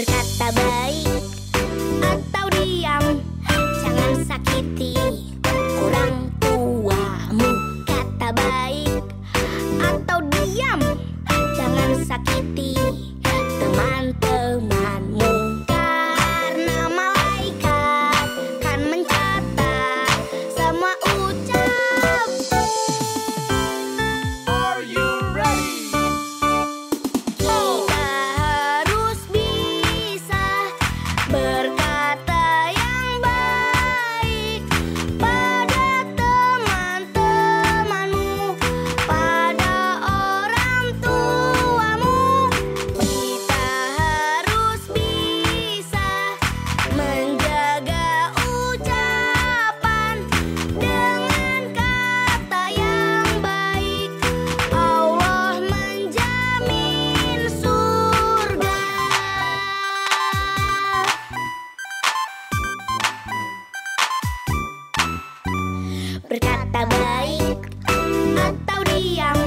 Berkata baik atau diam Jangan sakiti. Orang tuamu Kata baik atau diam Jangan sakiti kata baik atau diam.